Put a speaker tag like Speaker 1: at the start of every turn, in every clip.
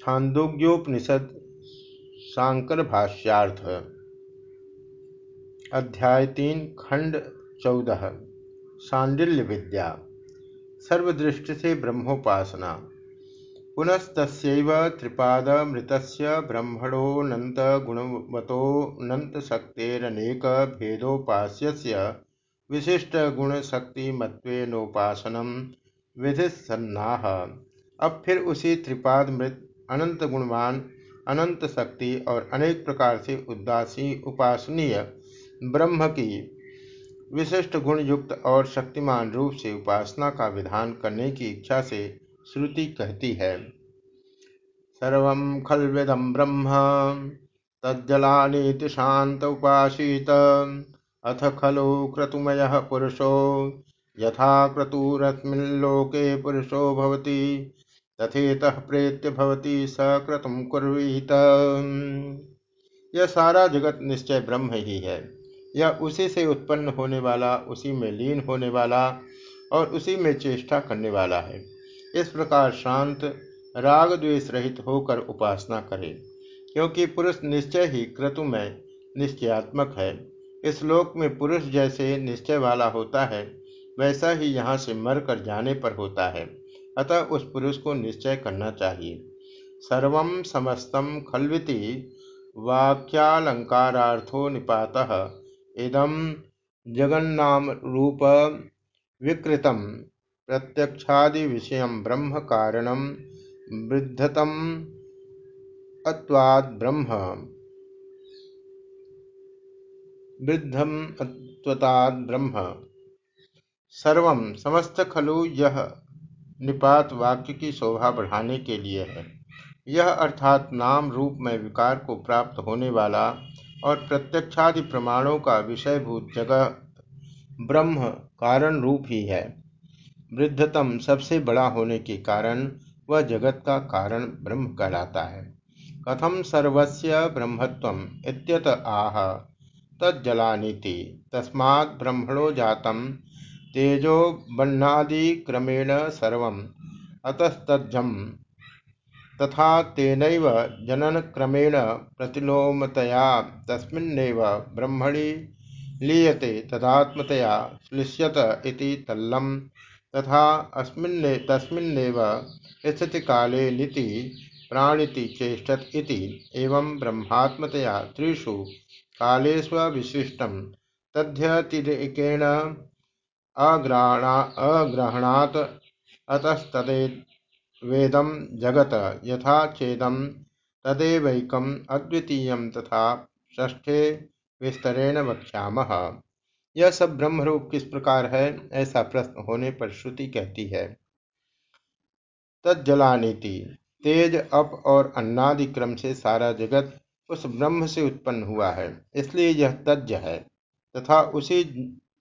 Speaker 1: छांदोग्योपनिषद शांकर भाष्यार्थ, अध्याय तीन, खंड चौदह, सांडिल्य विद्या, सर्वदृष्टि से ब्रह्मोपासना। पुनस्त त्रिपादमृत ब्रह्मणोऽनंत गुणवतोऽनंत शक्तेरनेक भेदोपास्य विशिष्ट गुण शक्तिमत्वेनोपासनम विधि सन्नाह अब फिर उसी त्रिपाद मृत अनंत गुणवान, अनंत शक्ति और अनेक प्रकार से उदासी, उपासनीय, ब्रह्म की विशिष्ट गुण युक्त और शक्तिमान रूप से उपासना का विधान करने की इच्छा से श्रुति कहती है। सर्व खलविदम ब्रह्म, तज्जलानीति शांत उपासीत, अथ खलु क्रतुमय पुरुषो, यथा क्रतुरस्मिल्लोके पुरुषो भवति। तथेतः प्रेत्य भवती सक्रतुम कुर्वीत। यह सारा जगत निश्चय ब्रह्म ही है। यह उसी से उत्पन्न होने वाला, उसी में लीन होने वाला और उसी में चेष्टा करने वाला है। इस प्रकार शांत, राग द्वेष रहित होकर उपासना करे, क्योंकि पुरुष निश्चय ही क्रतुमय, निश्चयात्मक है। इस लोक में पुरुष जैसे निश्चय वाला होता है, वैसा ही यहाँ से मर कर जाने पर होता है। अतः उस पुरुष को निश्चय करना चाहिए। सर्व समस्तम खलविति वाक्यालंकारार्थो निपात। इदम जगन्नाम रूप विकृतम प्रत्यक्षादि विषय ब्रह्म कारण वृद्धतम अत्वाद ब्रह्म। वृद्धम अत्वताद ब्रह्म। सर्व समस्त खलु यह निपात वाक्य की शोभा बढ़ाने के लिए है। यह अर्थात नाम रूप में विकार को प्राप्त होने वाला और प्रत्यक्षादि प्रमाणों का विषयभूत जगह ब्रह्म कारण रूप ही है। वृद्धतम सबसे बड़ा होने के कारण वह जगत का कारण ब्रह्म कहलाता है। कथम सर्वस्य ब्रह्मत्व इत्यत आह। तज्जलानीति। तस्मात् ब्रह्मणो जातम। तेजो बन्नादिक्रमेण सर्वम्, अतस्तज्जम्। तथा तेनैव जननक्रमेण प्रतिलोमतया, तस्मिन्नेव ब्रह्मणि लीयते, तदात्मतया श्लिष्यत इति तल्लम। तथा अस्मिन्ने, तस्मिन्नेव स्थितिकाले निति प्राणिति चेष्टत इति। एवं ब्रह्मात्मतया त्रिषु कालेष्विशिष्टं तद्यतिरेकेण अग्रहणात् अतस्तदेवेदं जगत यथा चेदम तदेवैकम अद्वितीय तथा ष्ठे विस्तरेण वक्ष्याम। यह सब ब्रह्मरूप किस प्रकार है, ऐसा प्रश्न होने पर श्रुति कहती है। तज्जलानीति, तेज, अप और अन्नादि क्रम से सारा जगत उस ब्रह्म से उत्पन्न हुआ है, इसलिए यह तज्ज है, तथा उसी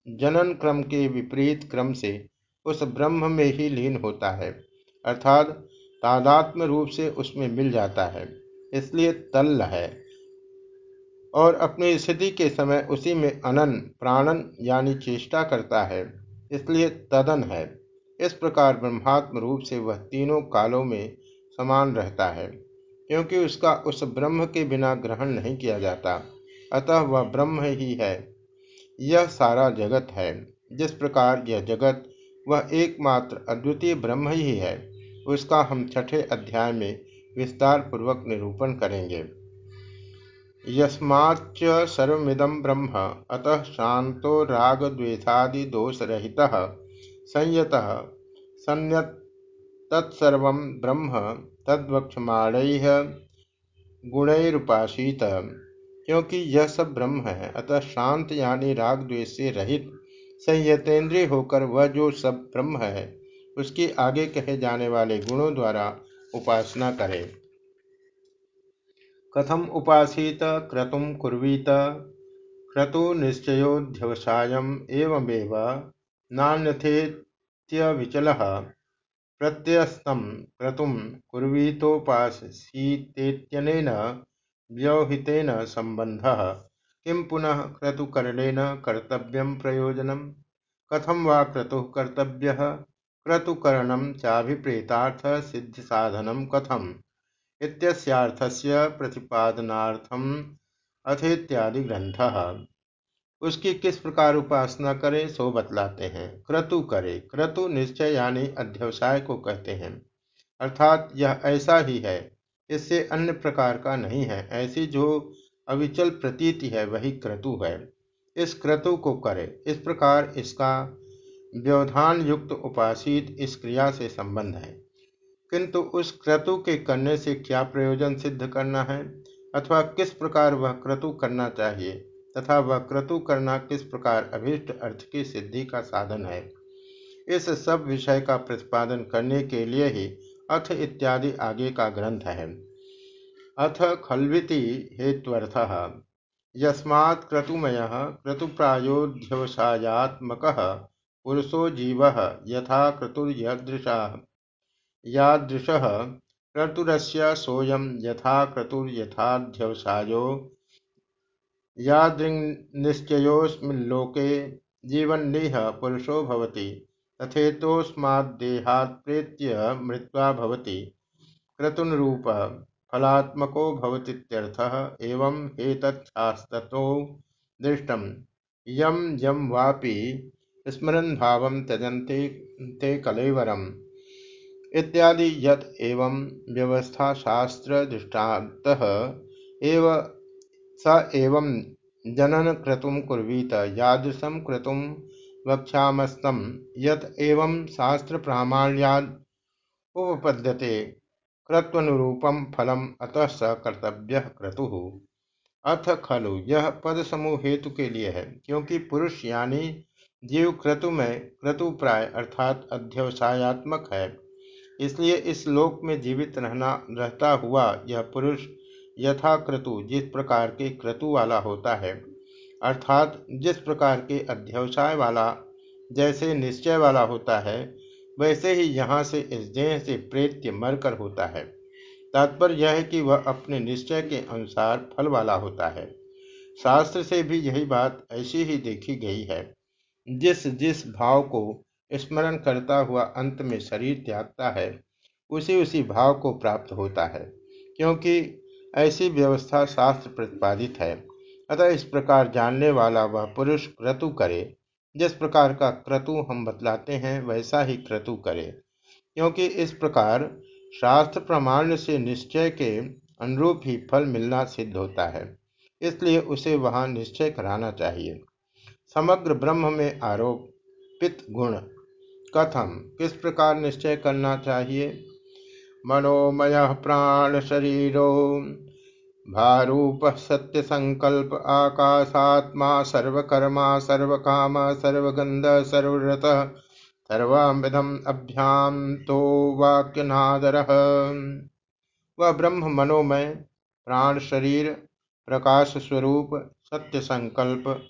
Speaker 1: जनन क्रम के विपरीत क्रम से उस ब्रह्म में ही लीन होता है, अर्थात तादात्म रूप से उसमें मिल जाता है, इसलिए तल्ल है। और अपनी स्थिति के समय उसी में अनन, प्राणन यानी चेष्टा करता है, इसलिए तदन है। इस प्रकार ब्रह्मात्म रूप से वह तीनों कालों में समान रहता है, क्योंकि उसका उस ब्रह्म के बिना ग्रहण नहीं किया जाता, अतः वह ब्रह्म ही है। यह सारा जगत है। जिस प्रकार यह जगत, वह एकमात्र अद्वितीय ब्रह्म ही है, उसका हम छठे अध्याय में विस्तार पूर्वक निरूपण करेंगे। यस्माच्च सर्वमिदं ब्रह्म, अतः शांतो राग द्वेषादि दोष रहित संयत संयत तत्सर्व ब्रह्म तद्वक्षमाण गुणैरुपासीत क्योंकि यह सब ब्रह्म है। अतः शांत यानी राग द्वेष से रहित संयतेंद्रिय होकर वह जो सब ब्रह्म है, उसके आगे कहे जाने वाले गुणों द्वारा उपासना करे। कथम उपासित क्रतुम कुर्वीत, क्रतु निश्चयोध्यवसाय एवमेव नान्यथेत्य विचल प्रत्यस्तम क्रतुम कुर्वीतोपासीतेन व्यवहितेन संबंध किं पुनः क्रतुकरणेन कर्तव्य प्रयोजन कथम वा क्रतु कर्तव्य? क्रतुकरण चाभिप्रेतार्थ सिद्धिसाधन कथम? इत्यर्थस्य प्रतिपादनार्थम अथेत्यादि ग्रंथ उसकी किस प्रकार उपासना करे, सो बतलाते हैं। क्रतु करे। क्रतु निश्चय यानी अध्यवसाय को कहते हैं। अर्थात यह ऐसा ही है इससे अन्य प्रकार का नहीं है। ऐसी जो अविचल प्रतीति है, वही क्रतु है। इस क्रतु को करे। इस प्रकार इसका व्यवधान युक्त उपासित इस क्रिया से संबंध है। किंतु उस क्रतु के करने से क्या प्रयोजन सिद्ध करना है? अथवा किस प्रकार वह क्रतु करना चाहिए? तथा वह क्रतु करना किस प्रकार अभीष्ट अर्थ की सिद्धि का साधन है? इस सब विषय का प्रतिपादन करने के लिए ही अथ इत्यादि आगे का ग्रंथ है। अथ खल्विति हेत्वर्थ। यस्मात् क्रतुमय क्रतुप्रायोध्यवसायात्मक पुरुषो जीव यथा क्रतुर्यदृशा। यादृश, क्रतुरस्य सोऽयं यथा क्रतुर्यथाध्यवसायो यादृङ्निश्चयोऽस्मिल्लोके जीवन्निह पुरुषो भवति। तथेतोऽस्माद्देहात्प्रेत्य मृत्वा भवति। क्रतुनरूप फलात्मको भवतीत्यर्थः एवं हेतच्छास्ततो दृष्टम। यम यम वापि स्मरण भाव त्यजन्ते ते कलेवरम। इत्यादि यत एवं व्यवस्था शास्त्र दृष्टांत एव स एवं जनन क्रतुम कुर्वीत यादृशम क्रतुम वक्ष्यामस्तम यत एवं शास्त्र प्रामाण्याद उपपद्यते क्रत्वनुरूपम फलम अतः स कर्तव्य क्रतु। अथ खलु यह पद समूह हेतु के लिए है, क्योंकि पुरुष यानी जीव क्रतु में क्रतु प्राय अर्थात अध्यवसायत्मक है। इसलिए इस लोक में जीवित रहना, रहता हुआ यह पुरुष यथा क्रतु जिस प्रकार के क्रतु वाला होता है अर्थात जिस प्रकार के अध्यवसाय वाला जैसे निश्चय वाला होता है, वैसे ही यहाँ से इस देह से प्रेत्य मरकर होता है। तात्पर्य यह है कि वह अपने निश्चय के अनुसार फल वाला होता है। शास्त्र से भी यही बात ऐसी ही देखी गई है। जिस जिस भाव को स्मरण करता हुआ अंत में शरीर त्यागता है, उसी उसी भाव को प्राप्त होता है, क्योंकि ऐसी व्यवस्था शास्त्र प्रतिपादित है। अतः इस प्रकार जानने वाला वह पुरुष क्रतु करे। जिस प्रकार का क्रतु हम बतलाते हैं, वैसा ही क्रतु करे। क्योंकि इस प्रकार शास्त्र प्रमाण से निश्चय के अनुरूप ही फल मिलना सिद्ध होता है। इसलिए उसे वहाँ निश्चय कराना चाहिए। समग्र ब्रह्म में आरोपित गुण। कथम, किस प्रकार निश्चय करना चाहिए? मनोमय प्राण शरीरो भारूप सत्य संकल्प आकाशात्मा, सर्वकर्मा, सर्वकाम सर्वगंध सर्वरत सर्वविधम अभ्याम तो वाक्यनादर। वह ब्रह्म मनोमय, प्राण शरीर, प्रकाश स्वरूप सत्य संकल्प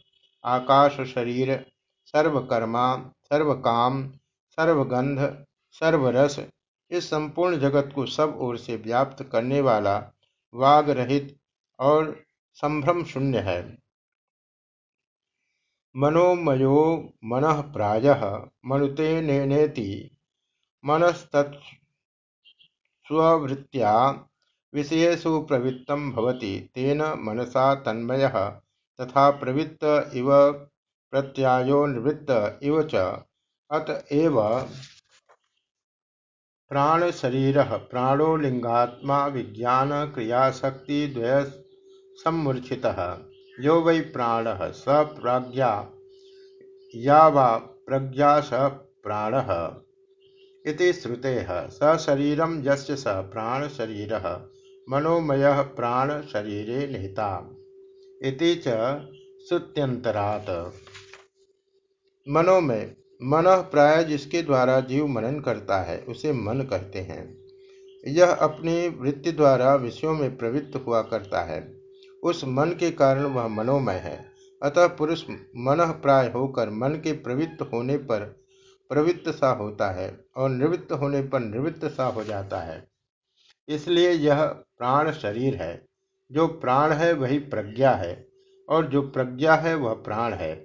Speaker 1: आकाश शरीर, सर्वकर्मा, सर्वकाम सर्वगंध सर्वरस, इस संपूर्ण जगत को सब ओर से व्याप्त करने वाला वाग रहित और संभ्रम शून्य है। मनोमयो मन प्राय मनुते नेति मनस्तत्स्वृत्त्या विषयसु प्रवृत्त भवति, तेन मनसा तन्मय तथा प्रवृत्त इव प्रत्यायो निवृत्त इव च अतएव प्राण शरीर प्राणो लिंगात्मा विज्ञान क्रियाशक्ति सम्मूर्छित यो वै प्राण स प्रज्ञा या वा प्रज्ञा स प्राण इति श्रुते। स शरीरम यस्य स प्राण शरीर मनोमय प्राण शरीरे निहिता। इति च श्रुत्यंतरात मनोमय मन प्राय जिसके द्वारा जीव मनन करता है, उसे मन कहते हैं। यह अपनी वृत्ति द्वारा विषयों में प्रवृत्त हुआ करता है। उस मन के कारण वह मनोमय है। अतः पुरुष मन प्राय होकर मन के प्रवृत्त होने पर प्रवृत्त सा होता है और निवृत्त होने पर निवृत्त सा हो जाता है। इसलिए यह प्राण शरीर है। जो प्राण है वही प्रज्ञा है और जो प्रज्ञा है वह प्राण है।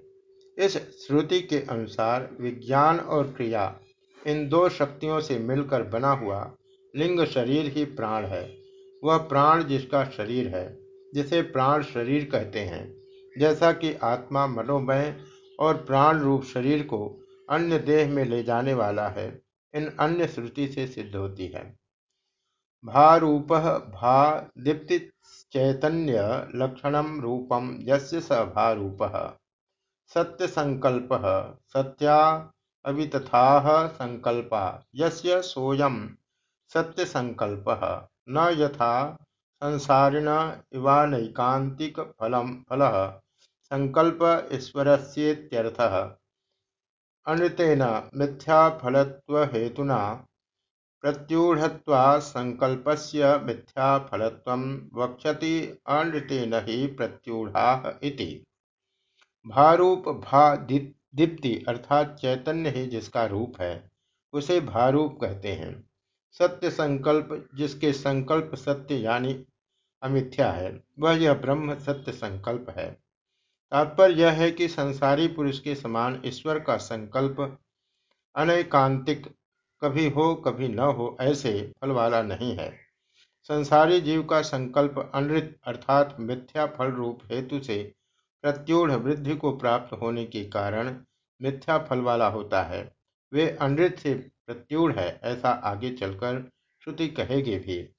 Speaker 1: इस श्रुति के अनुसार विज्ञान और क्रिया इन दो शक्तियों से मिलकर बना हुआ लिंग शरीर ही प्राण है। वह प्राण जिसका शरीर है, जिसे प्राण शरीर कहते हैं, जैसा कि आत्मा मनोमय और प्राण रूप शरीर को अन्य देह में ले जाने वाला है, इन अन्य श्रुति से सिद्ध होती है। भारूप भा दीप्ति चैतन्य लक्षण रूपम यस्य स भारूप। सत्य संकल्प सत्या अवितथा संकल्पा, यस्य सत्य संकल्प न यथा संसारिण इवानैकांतिक फलम फल, संकल्प ईश्वरस्येत्यर्थः। अनृतेन मिथ्याफलत्वहेतुना प्रत्यूढ़त्वासंकल्पस्य मिथ्याफलत्वं वक्षति अनृतेन ही प्रत्यूढ़ाः भारूप भा दीप्ति अर्थात चैतन्य ही जिसका रूप है, उसे भारूप कहते हैं। सत्य संकल्प, जिसके संकल्प सत्य यानी अमिथ्या है, वह यह ब्रह्म सत्य संकल्प है। तात्पर्य यह है कि संसारी पुरुष के समान ईश्वर का संकल्प अनैकांतिक, कभी हो, कभी न हो, ऐसे फल वाला नहीं है। संसारी जीव का संकल्प अनृत अर्थात मिथ्या फल रूप हेतु से प्रत्यूढ़ वृद्धि को प्राप्त होने के कारण मिथ्या फल वाला होता है। वे अनृत से प्रत्यूढ़ है, ऐसा आगे चलकर श्रुति कहेगी भी।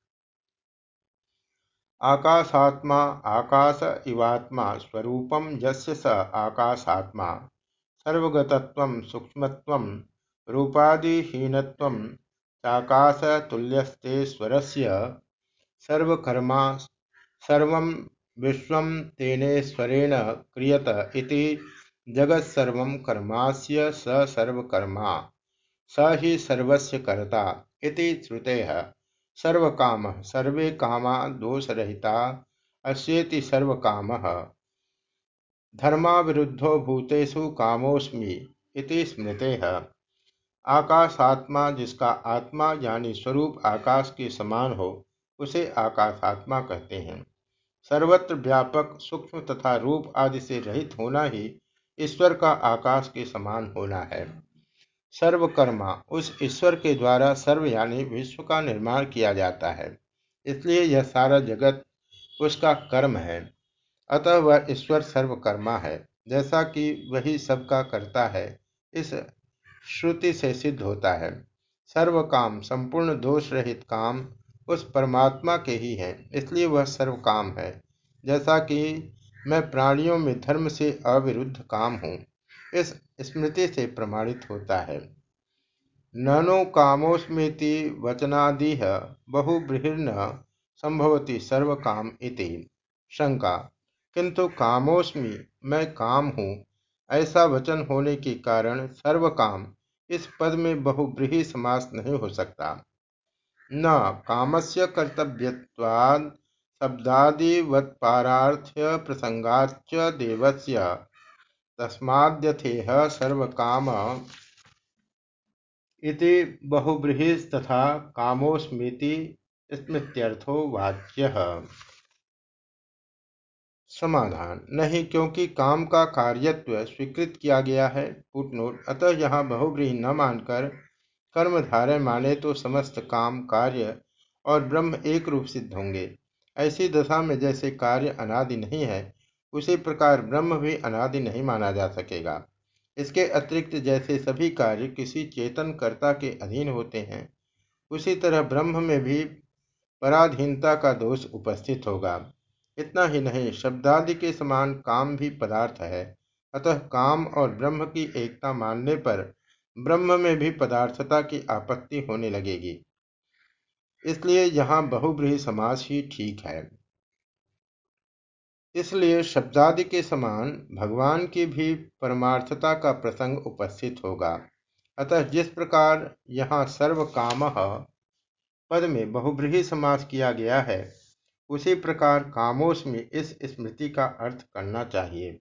Speaker 1: आकाशात्मा, आकाश इवात्मा, स्वरूपम यस्य स आकाशात्मा। सर्वगतत्वं, सूक्ष्मत्वं, रूपादिहीनत्वं चाकाशतुल्यस्तेश्वरस्य सर्वकर्मा, सर्वं विश्वं तेनेश्वरेण क्रियत इति जगत्सर्वं कर्मास्य स सर्वकर्मा, स ही सर्वस्य कर्ता इति श्रुतेः। सर्वकाम, सर्वे कामा दोषरहिता, अस्येति सर्वकामः। धर्माविरुद्धो भूतेषु कामोस्मि इति स्मृतेः। आकाशात्मा जिसका आत्मा यानी स्वरूप आकाश के समान हो, उसे आकाशात्मा कहते हैं। सर्वत्र व्यापक, सूक्ष्म तथा रूप आदि से रहित होना ही ईश्वर का आकाश के समान होना है। सर्वकर्मा, उस ईश्वर के द्वारा सर्व यानी विश्व का निर्माण किया जाता है। इसलिए यह सारा जगत उसका कर्म है। अतः वह ईश्वर सर्वकर्मा है। जैसा कि वही सबका करता है, इस श्रुति से सिद्ध होता है। सर्व काम संपूर्ण दोष रहित काम उस परमात्मा के ही है, इसलिए वह सर्व काम है। जैसा कि मैं प्राणियों में धर्म से अविरुद्ध काम हूँ, इस स्मृति से प्रमाणित होता है। ननु कामोस्मृति वचनादि बहुबृहन्न संभवती सर्व काम इति। शंका, किंतु कामोस्मि मैं काम हूँ, ऐसा वचन होने के कारण सर्व काम इस पद में बहुब्रीही समास नहीं हो सकता। न, कामस्य कर्तव्यवाद शब्दादिवत्पारार्थ्य प्रसंगाच देवस्य। तस्माद्यथेह सर्वकाम इति बहुब्रीहिस्तथा कामोस्मीति स्मृत्यर्थो वाच्य। समाधान। नहीं, क्योंकि काम का कार्यत्व स्वीकृत किया गया है, फुटनोट। अतः यहाँ बहुब्रीही न मानकर कर्मधारय माने तो समस्त काम कार्य और ब्रह्म एक रूप सिद्ध होंगे। ऐसी दशा में जैसे कार्य अनादि नहीं है, उसी प्रकार ब्रह्म भी अनादि नहीं माना जा सकेगा। इसके अतिरिक्त जैसे सभी कार्य किसी चेतन कर्ता के अधीन होते हैं, उसी तरह ब्रह्म में भी पराधीनता का दोष उपस्थित होगा। इतना ही नहीं, शब्दादि के समान काम भी पदार्थ है। अतः काम और ब्रह्म की एकता मानने पर ब्रह्म में भी पदार्थता की आपत्ति होने लगेगी। इसलिए यहाँ बहुब्रीही समास ही ठीक है। इसलिए शब्दादि के समान भगवान की भी परमार्थता का प्रसंग उपस्थित होगा। अतः जिस प्रकार यहाँ सर्व काम पद में बहुब्रीही समास किया गया है, उसी प्रकार कामोश में इस स्मृति का अर्थ करना चाहिए।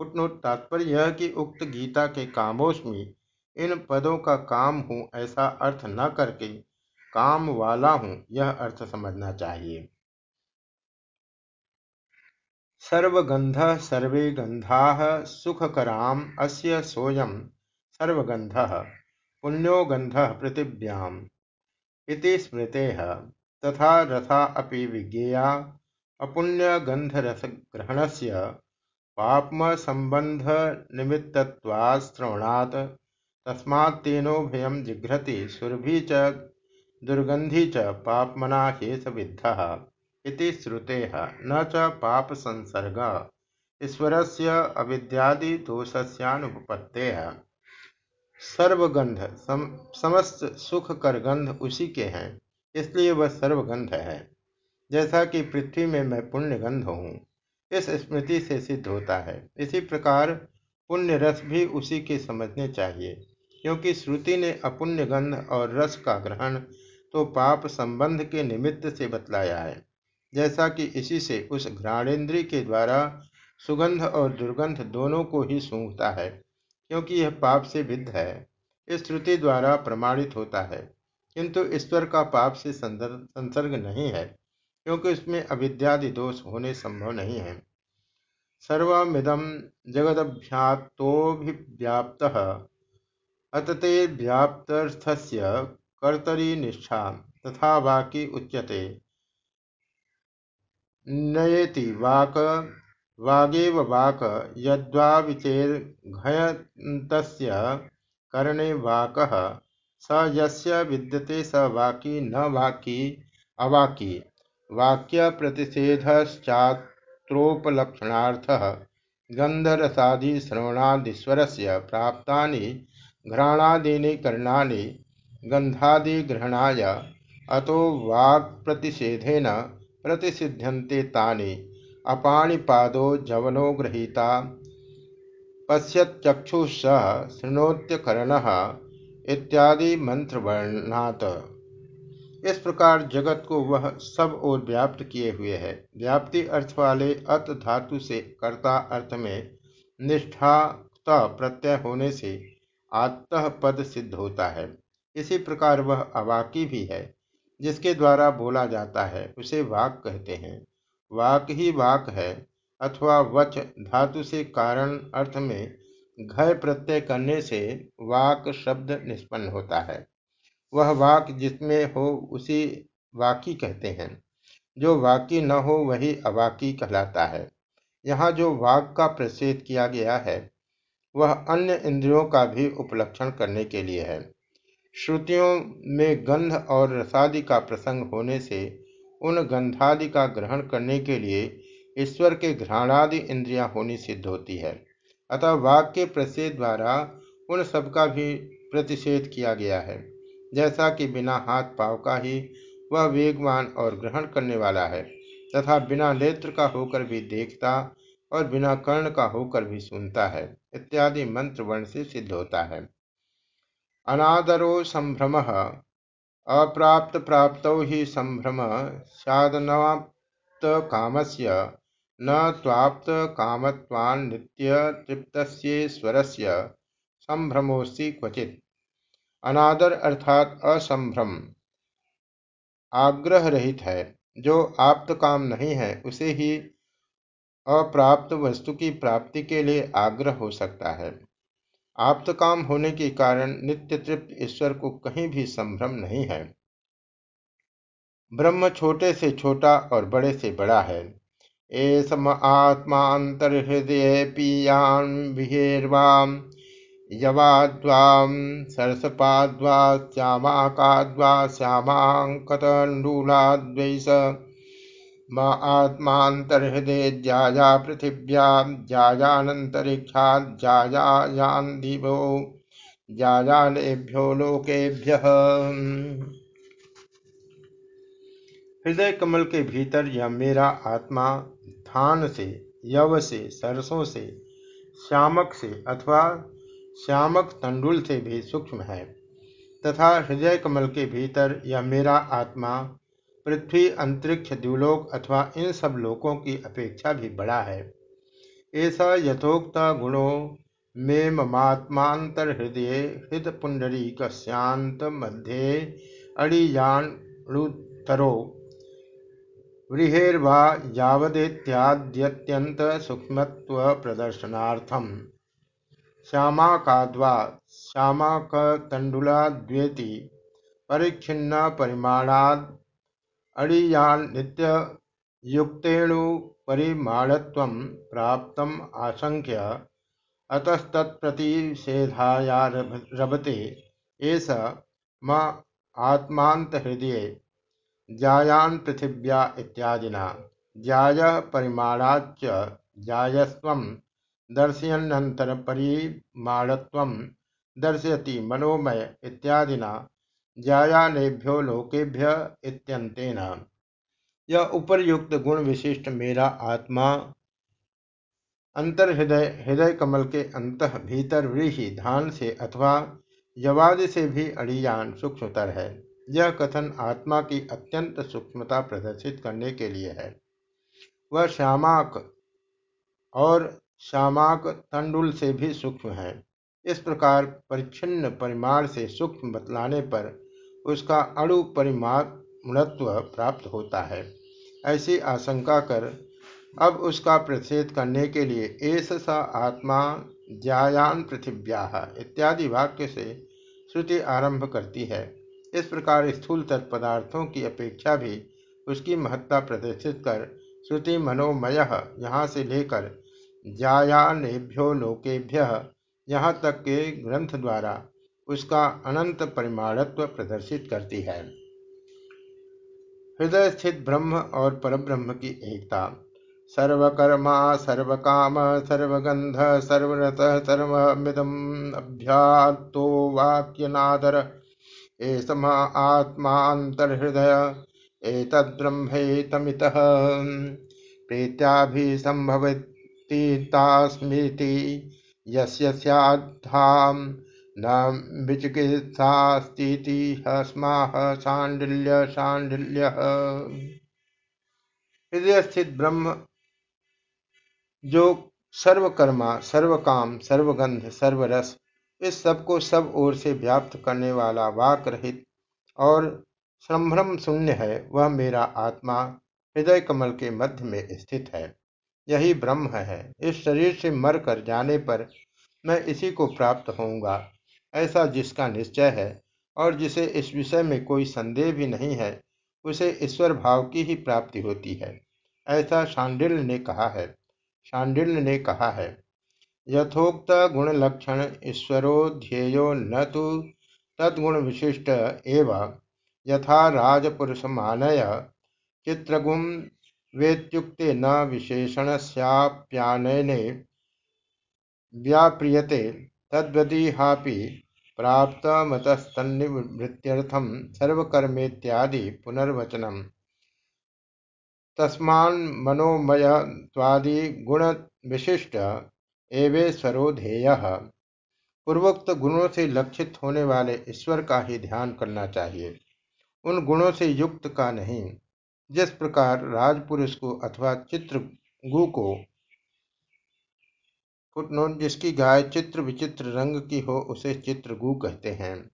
Speaker 1: फुटनोट तात्पर्य यह कि उक्त गीता के कामोश में इन पदों का काम हूँ, ऐसा अर्थ न करके काम वाला हूँ, यह अर्थ समझना चाहिए। सर्वगंध सर्वे गंधा सुखकराम, अस्य सोयम सर्वगंध, पुण्यो गंध पृथिव्याम। स्मृते, तथा रथा अपि विज्ञेया अपुण्यगन्धरसग्रहणस्य पाप्मसम्बन्धनिमित्तत्वात् तस्मात्तेनोभयं जिघ्रति सुरभि च दुर्गन्धि च पाप्मना ह्येष विद्धः इति श्रुतेः। न च पापसंसर्गः ईश्वरस्य अविद्यादिदोषस्यानुपत्तेः सर्वगंध सम, समस्त सुख कर गंध उसी के हैं इसलिए वह सर्वगंध है। जैसा कि पृथ्वी में मैं पुण्य गंध हूँ इस स्मृति से सिद्ध होता है। इसी प्रकार पुण्य रस भी उसी के समझने चाहिए। क्योंकि श्रुति ने अपुण्य गंध और रस का ग्रहण तो पाप संबंध के निमित्त से बतलाया है, जैसा कि इसी से उस घ्राणेन्द्रिय के द्वारा सुगंध और दुर्गंध दोनों को ही सूंघता है, क्योंकि यह पाप से विद्ध है। इस श्रुति द्वारा प्रमाणित होता है, किंतु ईश्वर का पाप से संसर्ग नहीं है, क्योंकि उसमें अविद्यादि दोष होने संभव नहीं है। सर्वमिदम जगदभ्याप्तोभिव्याप्त अतते व्याप्तर्थस्य कर्तरी निष्ठा तथा वाकी उच्यते। नयेति वाक, वागेव वाक यद्वाविचेर्घयन्तस्य कर्णे वाकः, स यस्य विद्यते स वाकी न वाकी अवाकी। वाक्य वाक्यप्रतिषेधश्चात्रोपलक्षणार्थः, गन्धरसादिश्रवणादीश्वरस्य प्राप्तानि घ्राणादीनि कर्णानि गन्धादिग्रहणाय अतो वाक्प्रतिषेधेन प्रतिषिध्यन्ते तानि। अपाणिपादो जवनो गृहीता। पश्यच्चक्षुष शृणोत्यकरण इत्यादि मंत्र वर्णात इस प्रकार जगत को वह सब ओर व्याप्त किए हुए है। व्याप्ति अर्थ वाले अत धातु से कर्ता अर्थ में निष्ठा प्रत्यय होने से आत्तः पद सिद्ध होता है। इसी प्रकार वह अवाकी भी है, जिसके द्वारा बोला जाता है, उसे वाक कहते हैं। वाक ही वाक है, अथवा वच धातु से कारण अर्थ में घय प्रत्यय करने से वाक शब्द निष्पन्न होता है। वह वाक जिसमें हो, उसी वाकी कहते हैं। जो वाकी न हो, वही अवाकी कहलाता है। यहाँ जो वाक का प्रषेध किया गया है वह अन्य इंद्रियों का भी उपलक्षण करने के लिए है। श्रुतियों में गंध और रसादि का प्रसंग होने से उन गंधादि का ग्रहण करने के लिए ईश्वर के घ्राणादि इंद्रियाँ होनी सिद्ध होती है। अतः वाक्य प्रषेध द्वारा उन सब का भी प्रतिषेध किया गया है। जैसा कि बिना हाथ पाव का ही वह वेगवान और ग्रहण करने वाला है तथा बिना नेत्र का होकर भी देखता और बिना कर्ण का होकर भी सुनता है, इत्यादि मंत्र वर्ण से सिद्ध होता है। अनादरो संभ्रम, अप्राप्त प्राप्त ही संभ्रम सदनाप्त कामस्य, न त्वाप्त कामत्वान्नित्य से संभ्रमोस्ति क्वचित। अनादर अर्थात असंभ्रम आग्रह रहित है। जो आप्त काम नहीं है, उसे ही अप्राप्त वस्तु की प्राप्ति के लिए आग्रह हो सकता है। आप्त काम होने के कारण नित्य तृप्त ईश्वर को कहीं भी संभ्रम नहीं है। ब्रह्म छोटे से छोटा और बड़े से बड़ा है। एसम आत्मांतर्हृदय पीयान विहेर्वाम यवाद्वाम सरसपाद्वा, श्यामाकाद्वा श्यामाकतंडूलाद्वैस माँ आत्मातर्हृदय ज्याया पृथिव्या ज्यायानंतरिक्षात दिवो ज्यायानेभ्यो लोकेभ्य। हृदय कमल के भीतर यह मेरा आत्मा धान से, यव से, सरसों से, श्यामक से अथवा श्यामक तंडुल से भी सूक्ष्म है। तथा हृदय कमल के भीतर यह मेरा आत्मा पृथ्वी, अंतरिक्ष द्युलोक अथवा इन सब लोकों की अपेक्षा भी बड़ा है। ऐसा यथोक्त गुणों में ममात्मांतर हृदय हृद पुंडरी कश्यांत मध्य अड़ियाणुतरो व्रीहेर्वा यावदेत्याद्यत्यंत सूक्ष्मत्व प्रदर्शनार्थम श्यामाकाद्वा श्यामाकतंडुलाद्वेति परिच्छिन्न परिमाणाद अड़ीयान्नित्य युक्तेणुपरिमाणत्वं प्राप्तम् आशंक्य अतस्तत्प्रतिषेधायारभते एष म आत्मान्तहृदये जायान् पृथिव्या इत्यादिना। जायः परिमाणाच्च जायस्त्वं दर्शयन्नन्तरपरिमाणत्वं दर्शयति मनोमय इत्यादिना। जायानेभ्यो लोकेभ्य इत्यंतेन। यह उपरयुक्त गुण विशिष्ट मेरा आत्मा, अंतर्हृदय, हृदय कमल के अंत भीतर व्रीहि धान से अथवा जवाद से भी अड़ियान सूक्ष्मतर है। यह कथन आत्मा की अत्यंत सूक्ष्मता प्रदर्शित करने के लिए है। वह श्यामाक और श्यामाक तंडुल से भी सूक्ष्म है। इस प्रकार परिच्छिन्न परिमाण से सूक्ष्म बतलाने पर उसका अणु परिमाणत्व प्राप्त होता है। ऐसी आशंका कर अब उसका प्रतिषेध करने के लिए एस स आत्मा ज्यायान पृथिव्या इत्यादि वाक्य से श्रुति आरंभ करती है। इस प्रकार स्थूल तत्पदार्थों की अपेक्षा भी उसकी महत्ता प्रदर्शित कर श्रुति मनोमय यहाँ से लेकर जायानेभ्यो लोकेभ्य यहाँ तक के ग्रंथ द्वारा उसका अनंत परिमाणत्व प्रदर्शित करती है। हृदय स्थित ब्रह्म और परब्रह्म की एकता, सर्वकर्मा, सर्वकाम, सर्वगंध, सर्वरत, सर्वमिदम अभ्यातो वाक्यनादर, एषम आत्मान्तर्हृदय, एतद्ब्रह्मेतमितः। प्रीत्याभिसम्भवतीतास्मीति यस्य स्याद्धाम न शाण्डिल्य शाण्डिल्य हृदय स्थित ब्रह्म, जो सर्वकर्मा, सर्वकाम, सर्वगंध, सर्वरस, इस सबको सब ओर से व्याप्त करने वाला वाक रहित और संभ्रम शून्य है, वह मेरा आत्मा हृदय कमल के मध्य में स्थित है। यही ब्रह्म है। इस शरीर से मर कर जाने पर मैं इसी को प्राप्त होऊँगा, ऐसा जिसका निश्चय है, और जिसे इस विषय में कोई संदेह भी नहीं है, उसे ईश्वर भाव की ही प्राप्ति होती है। ऐसा शांडिल्य ने कहा है। शांडिल्य ने कहा है, यथोक्त गुण लक्षण ईश्वरो ध्येयो न तो तद्गुण विशिष्ट एवं यथा राजपुरुष मानय चित्रगुम वेत्युक्ते न विशेषण सप्यानने व्याप्रियते तद्वदीहापि प्राप्त मतस्तन्निवृत्त्यर्थम सर्वकर्मेत्यादि पुनर्वचनम तस्मान्मनोमयत्वादि गुण विशिष्ट एवेश्वरो ध्येय। पूर्वोक्त गुणों से लक्षित होने वाले ईश्वर का ही ध्यान करना चाहिए। उन गुणों से युक्त का नहीं। जिस प्रकार राजपुरुष को अथवा चित्रगु को फुटनोट जिसकी गाय चित्र विचित्र रंग की हो, उसे चित्रगु कहते हैं।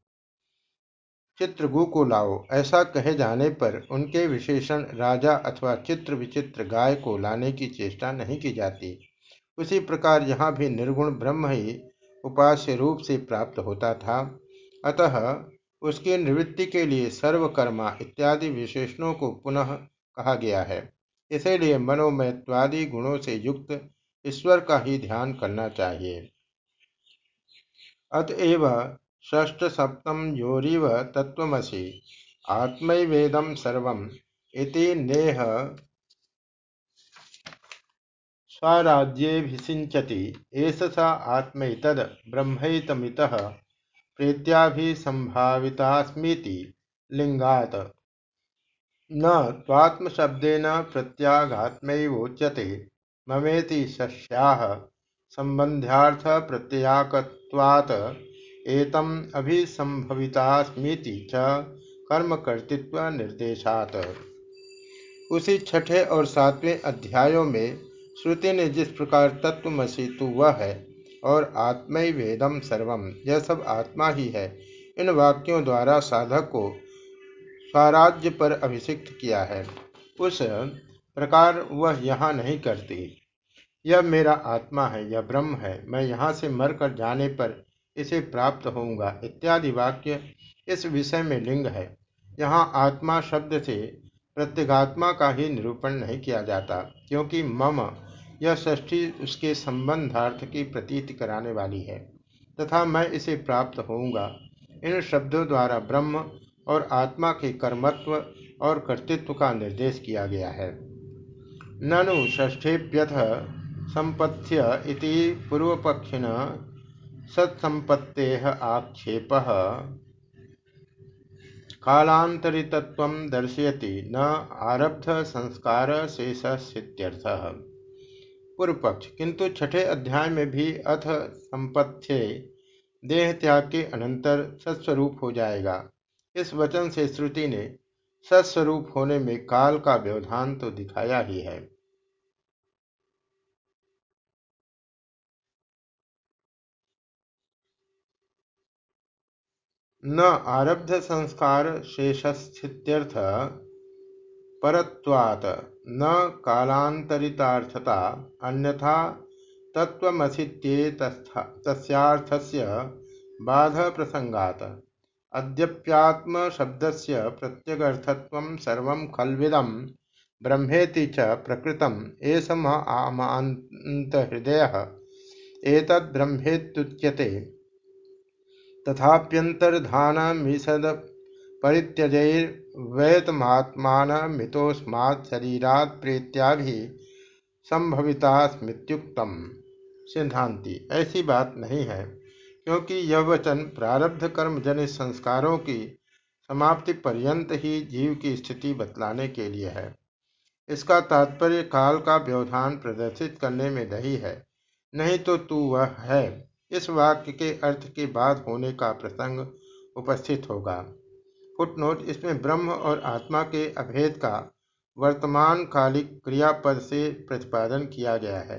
Speaker 1: चित्रगु को लाओ। ऐसा कहे जाने पर उनके विशेषण राजा अथवा चित्र विचित्र गाय को लाने की चेष्टा नहीं की जाती। उसी प्रकार यहाँ भी निर्गुण ब्रह्म ही उपास्य रूप से प्राप्त होता था। अतः उसकी निवृत्ति के लिए सर्वकर्मा इत्यादि विशेषणों को पुनः कहा गया है। इसीलिए मनोमयत्वादि गुणों से युक्त ईश्वर का ही ध्यान करना चाहिए। अतएव षष्ठ सप्तम योरिव तत्वमसि आत्मैवेदं सर्वम् इति नेह स्वराज्येऽभिषिञ्चति एष स आत्मैतद् ब्रह्मैतमितः प्रीत्याभिसम्भावितास्मीति लिङ्गात् न त्वात्मशब्देन प्रत्यागात्मैवोच्यते ममेति सस्याः सम्बन्ध्यार्थप्रत्ययाकत्वात् एतम अभिसंभवितास्मीति च कर्म कर्तृत्व निर्देशात उसी छठे और सातवें अध्यायों में श्रुति ने जिस प्रकार तत्वमसी तू वह है और आत्मय वेदम सर्वम यह सब आत्मा ही है। इन वाक्यों द्वारा साधक को स्वराज्य पर अभिषिक्त किया है। उस प्रकार वह यहाँ नहीं करती। यह मेरा आत्मा है, यह ब्रह्म है, मैं यहाँ से मरकर जाने पर इसे प्राप्त होऊँगा, इत्यादि वाक्य इस विषय में लिंग है। यहाँ आत्मा शब्द से प्रत्यगात्मा का ही निरूपण नहीं किया जाता, क्योंकि मम यह षष्ठी उसके संबंधार्थ की प्रतीति कराने वाली है, तथा मैं इसे प्राप्त होऊँगा। इन शब्दों द्वारा ब्रह्म और आत्मा के कर्मत्व और कर्तृत्व का निर्देश किया गया है। ननु ष्ठेप्यथ संपत्य इति पूर्वपक्षिण सत्संपत्ते आक्षेप। कालांतरितत्व दर्शयति न आरब्ध संस्कार शेष पूर्व पक्ष किंतु छठे अध्याय में भी अथ संपत्ति देह त्याग के अनंतर सत्स्वरूप हो जाएगा। इस वचन से श्रुति ने सत्स्वरूप होने में काल का व्यवधान तो दिखाया ही है। न आरब्ध संस्कार शेषस्थित्यर्थ परत्वात्। न कालांतरितार्थता अन्यथा तत्त्वमसीत्येतस्यार्थस्य बाध प्रसंगात अद्यप्यात्मशब्दस्य प्रत्यगर्थत्वं सर्वं खल्विदं, ब्रह्मेति च प्रकृतम्, एषम आमान्तहृदयः, एतद्ब्रह्मेत्युच्यते। तथाप्यन्तर्धानमिषद परित्यजैर्वैतमात्मानमितोऽस्मात् शरीरात् प्रेत्याभि संभवितास्मृत्युक्तम। सिद्धांति, ऐसी बात नहीं है, क्योंकि यह वचन प्रारब्ध कर्म जनित संस्कारों की समाप्ति पर्यंत ही जीव की स्थिति बतलाने के लिए है। इसका तात्पर्य काल का व्यवधान प्रदर्शित करने में नहीं है, नहीं तो तू वह है। इस वाक्य के अर्थ के बाद होने का प्रसंग उपस्थित होगा। फुटनोट इसमें ब्रह्म और आत्मा के अभेद का वर्तमान कालिक क्रियापद से प्रतिपादन किया गया है।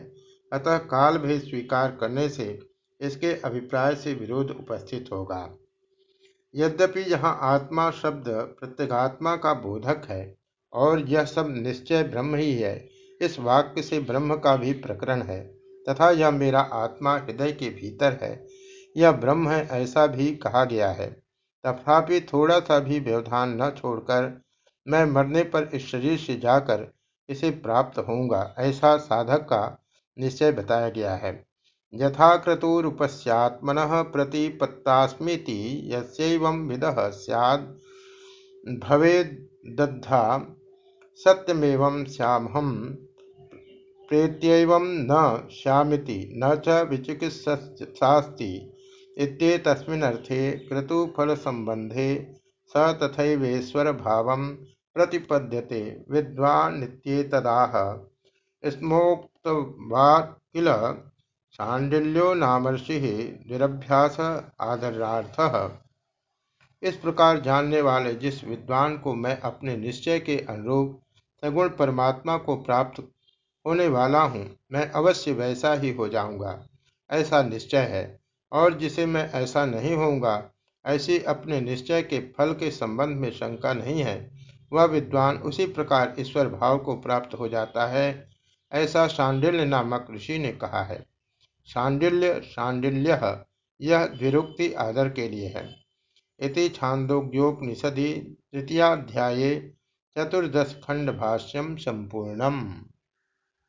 Speaker 1: अतः काल भेद स्वीकार करने से इसके अभिप्राय से विरोध उपस्थित होगा। यद्यपि यहाँ आत्मा शब्द प्रत्यगात्मा का बोधक है, और यह सब निश्चय ब्रह्म ही है, इस वाक्य से ब्रह्म का भी प्रकरण है, तथा यह मेरा आत्मा हृदय के भीतर है। यह ब्रह्म है ऐसा भी कहा गया है। तथापि थोड़ा सा भी व्यवधान न छोड़कर मैं मरने पर इस शरीर से जाकर इसे प्राप्त होऊँगा, ऐसा साधक का निश्चय बताया गया है। यथाक्रतुरुपस्यात्मन प्रतिपत्तास्मीति यस्यैवं विदः भवेदद्धा सत्यमेवं श्यामहं प्रेत्यैवं न श्यामिति न च विचिकित्सास्ति इत्येतस्मिन्नर्थे क्रतुफलसम्बन्धे स तथैवेश्वर भावं प्रतिपद्यते विद्वानित्येतदाह स्मोक्तवात् किल शांडिल्यो नामर्षि निरभ्यास आदरार्थ। इस प्रकार जानने वाले जिस विद्वान को मैं अपने निश्चय के अनुरूप सगुण परमात्मा को प्राप्त होने वाला हूँ, मैं अवश्य वैसा ही हो जाऊँगा। ऐसा निश्चय है। और जिसे मैं ऐसा नहीं होऊँगा, ऐसी अपने निश्चय के फल के संबंध में शंका नहीं है। वह विद्वान उसी प्रकार ईश्वर भाव को प्राप्त हो जाता है, ऐसा शांडिल्य नामक ऋषि ने कहा है। शांडिल्य शांडिल्य, यह द्विरुक्ति आदर के लिए है। इति छांदोग्योपनिषदि तृतीयाध्याये चतुर्दश खंड भाष्यम संपूर्णम।